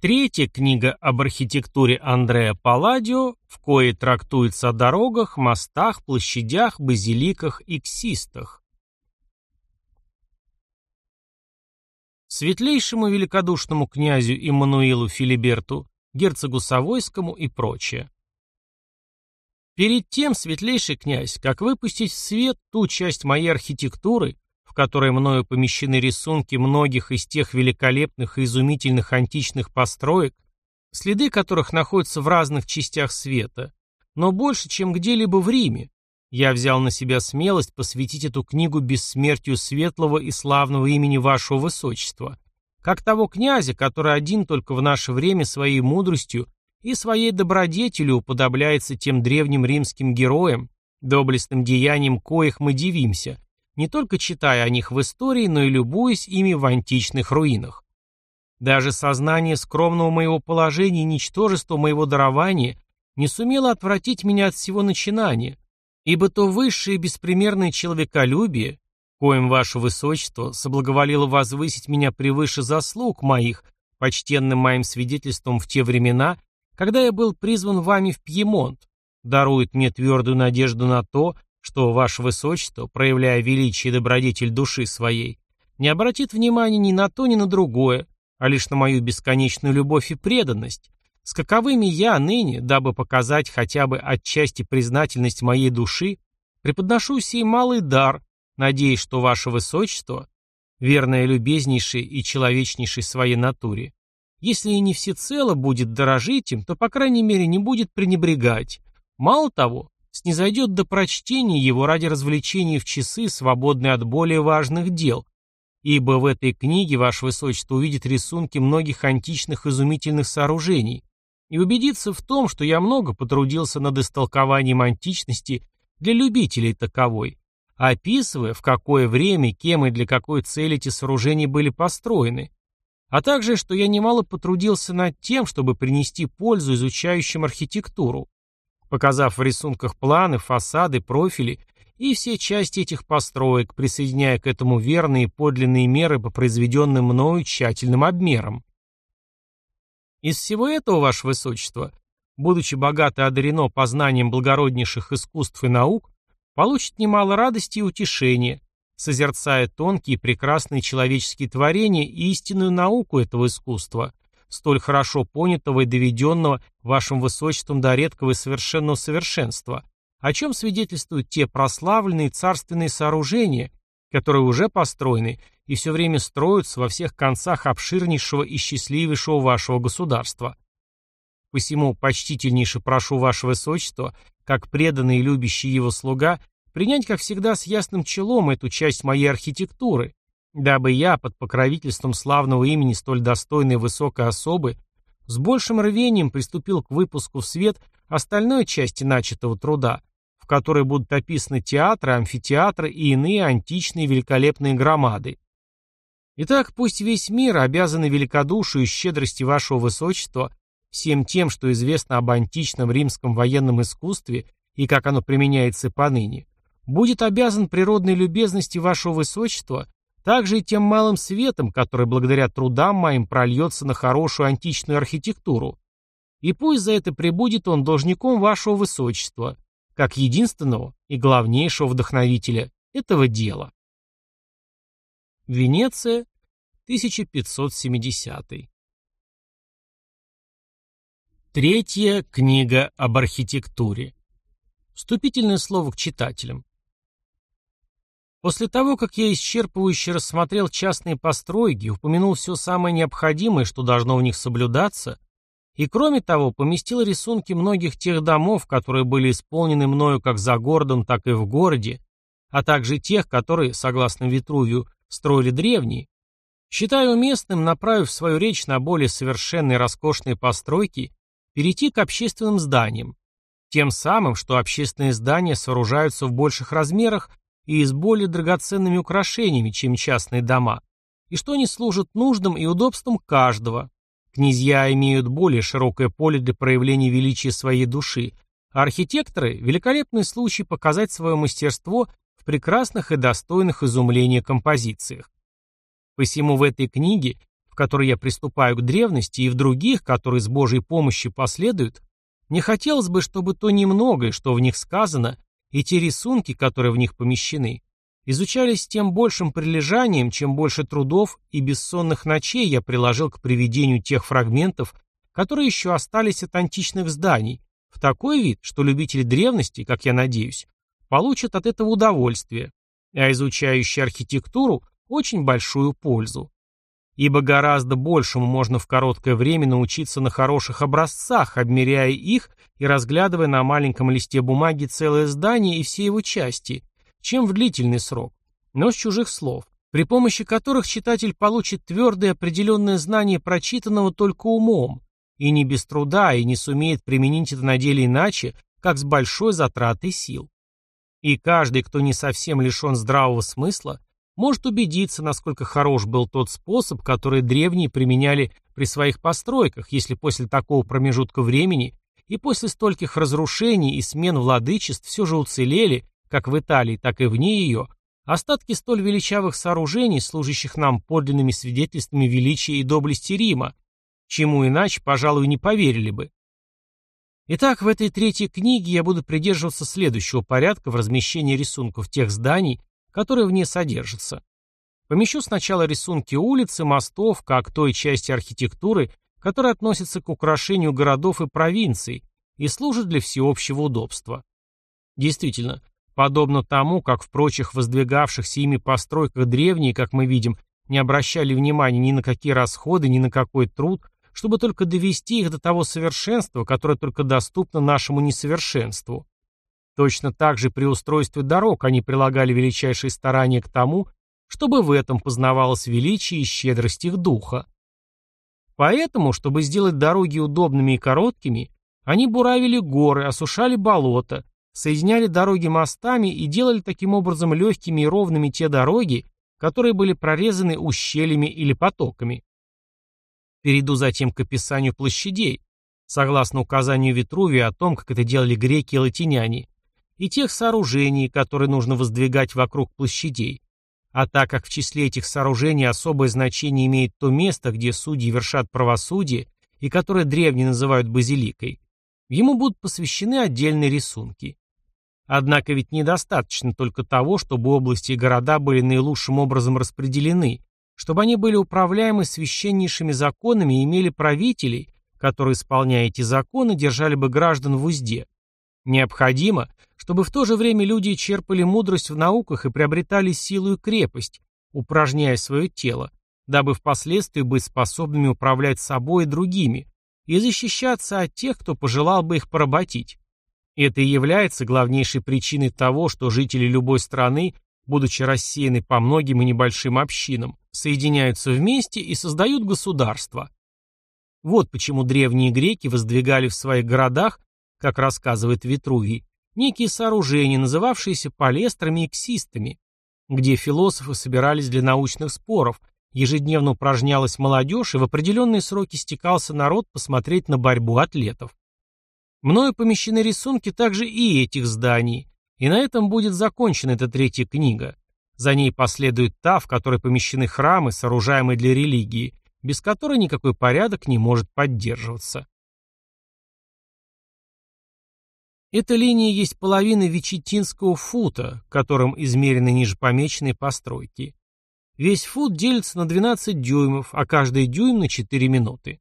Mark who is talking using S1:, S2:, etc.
S1: Третья книга об архитектуре Андреа Палладио, в коей трактуется о дорогах, мостах, площадях, базиликах и ксистах. Светлейшему великодушному князю Иммануилу Филиберту, герцогу Савойскому и прочее. Перед тем, светлейший князь, как выпустить в свет ту часть моей архитектуры, в которой мною помещены рисунки многих из тех великолепных и изумительных античных построек, следы которых находятся в разных частях света, но больше, чем где-либо в Риме, я взял на себя смелость посвятить эту книгу бессмертию светлого и славного имени вашего высочества, как того князя, который один только в наше время своей мудростью и своей добродетелью уподобляется тем древним римским героям, доблестным деяниям коих мы дивимся, не только читая о них в истории, но и любуясь ими в античных руинах. Даже сознание скромного моего положения и ничтожества моего дарования не сумело отвратить меня от всего начинания, ибо то высшее беспримерное человеколюбие, коим ваше высочество соблаговолило возвысить меня превыше заслуг моих, почтенным моим свидетельством в те времена, когда я был призван вами в Пьемонт, дарует мне твердую надежду на то, что ваше высочество, проявляя величие и добродетель души своей, не обратит внимания ни на то, ни на другое, а лишь на мою бесконечную любовь и преданность, с каковыми я ныне, дабы показать хотя бы отчасти признательность моей души, преподношу сей малый дар, надеясь, что ваше высочество, верное любезнейшей и человечнейшей своей натуре, если и не всецело будет дорожить им, то, по крайней мере, не будет пренебрегать. Мало того, снизойдет до прочтения его ради развлечений в часы, свободные от более важных дел, ибо в этой книге Ваше Высочество увидит рисунки многих античных изумительных сооружений и убедится в том, что я много потрудился над истолкованием античности для любителей таковой, описывая, в какое время, кем и для какой цели эти сооружения были построены, а также, что я немало потрудился над тем, чтобы принести пользу изучающим архитектуру, показав в рисунках планы, фасады, профили и все части этих построек, присоединяя к этому верные и подлинные меры по произведенным мною тщательным обмерам. Из всего этого, Ваше Высочество, будучи богато одарено познанием благороднейших искусств и наук, получит немало радости и утешения, созерцая тонкие и прекрасные человеческие творения и истинную науку этого искусства, столь хорошо понятого и доведенного вашим высочеством до редкого и совершенного совершенства, о чем свидетельствуют те прославленные царственные сооружения, которые уже построены и все время строятся во всех концах обширнейшего и счастливейшего вашего государства. Посему почтительнейше прошу ваше высочество, как преданный и любящий его слуга, принять, как всегда, с ясным челом эту часть моей архитектуры, дабы я, под покровительством славного имени столь достойной высокой особы, с большим рвением приступил к выпуску в свет остальной части начатого труда, в которой будут описаны театры, амфитеатры и иные античные великолепные громады. Итак, пусть весь мир, обязанный великодушию и щедрости вашего высочества, всем тем, что известно об античном римском военном искусстве и как оно применяется поныне, будет обязан природной любезности вашего высочества также и тем малым светом, который благодаря трудам моим прольется на хорошую античную архитектуру. И пусть за это прибудет он должником вашего высочества, как единственного и главнейшего вдохновителя этого дела. Венеция, 1570. Третья книга об архитектуре. Вступительное слово к читателям. После того, как я исчерпывающе рассмотрел частные постройки, упомянул все самое необходимое, что должно в них соблюдаться, и кроме того, поместил рисунки многих тех домов, которые были исполнены мною как за городом, так и в городе, а также тех, которые, согласно Витрувию, строили древние, считаю уместным, направив свою речь на более совершенные роскошные постройки, перейти к общественным зданиям, тем самым, что общественные здания сооружаются в больших размерах и с более драгоценными украшениями, чем частные дома, и что они служат нуждам и удобствам каждого. Князья имеют более широкое поле для проявления величия своей души, а архитекторы – великолепный случай показать свое мастерство в прекрасных и достойных изумления композициях. Посему в этой книге, в которой я приступаю к древности, и в других, которые с Божьей помощью последуют, мне хотелось бы, чтобы то немногое, что в них сказано, и те рисунки, которые в них помещены, изучались тем большим прилежанием, чем больше трудов и бессонных ночей я приложил к приведению тех фрагментов, которые еще остались от античных зданий, в такой вид, что любители древности, как я надеюсь, получат от этого удовольствие, а изучающие архитектуру – очень большую пользу. Ибо гораздо большему можно в короткое время научиться на хороших образцах, обмеряя их и разглядывая на маленьком листе бумаги целое здание и все его части, чем в длительный срок, но с чужих слов, при помощи которых читатель получит твердое определенное знание прочитанного только умом, и не без труда, и не сумеет применить это на деле иначе, как с большой затратой сил. И каждый, кто не совсем лишен здравого смысла, может убедиться, насколько хорош был тот способ, который древние применяли при своих постройках, если после такого промежутка времени и после стольких разрушений и смен владычеств все же уцелели, как в Италии, так и вне ее, остатки столь величавых сооружений, служащих нам подлинными свидетельствами величия и доблести Рима, чему иначе, пожалуй, не поверили бы. Итак, в этой третьей книге я буду придерживаться следующего порядка в размещении рисунков тех зданий, которые в ней содержатся. Помещу сначала рисунки улиц и мостов, как той части архитектуры, которая относится к украшению городов и провинций и служит для всеобщего удобства. Действительно, подобно тому, как в прочих воздвигавшихся ими постройках древние, как мы видим, не обращали внимания ни на какие расходы, ни на какой труд, чтобы только довести их до того совершенства, которое только доступно нашему несовершенству. Точно так же при устройстве дорог они прилагали величайшие старания к тому, чтобы в этом познавалось величие и щедрость их духа. Поэтому, чтобы сделать дороги удобными и короткими, они буравили горы, осушали болота, соединяли дороги мостами и делали таким образом легкими и ровными те дороги, которые были прорезаны ущельями или потоками. Перейду затем к описанию площадей, согласно указанию Витрувия о том, как это делали греки и латиняне, и тех сооружений, которые нужно воздвигать вокруг площадей. А так как в числе этих сооружений особое значение имеет то место, где судьи вершат правосудие, и которое древние называют базиликой, ему будут посвящены отдельные рисунки. Однако ведь недостаточно только того, чтобы области и города были наилучшим образом распределены, чтобы они были управляемы священнейшими законами и имели правителей, которые, исполняя эти законы, держали бы граждан в узде. Необходимо, чтобы в то же время люди черпали мудрость в науках и приобретали силу и крепость, упражняя свое тело, дабы впоследствии быть способными управлять собой и другими, и защищаться от тех, кто пожелал бы их поработить. Это и является главнейшей причиной того, что жители любой страны, будучи рассеяны по многим и небольшим общинам, соединяются вместе и создают государство. Вот почему древние греки воздвигали в своих городах, как рассказывает Витрувий, некие сооружения, называвшиеся палестрами и ксистами, где философы собирались для научных споров, ежедневно упражнялась молодежь и в определенные сроки стекался народ посмотреть на борьбу атлетов. Мною помещены рисунки также и этих зданий, и на этом будет закончена эта третья книга. За ней последует та, в которой помещены храмы, сооружаемые для религии, без которой никакой порядок не может поддерживаться. Эта линия есть половина Вичитинского фута, которым измерены ниже помеченные постройки. Весь фут делится на 12 дюймов, а каждый дюйм на 4 минуты.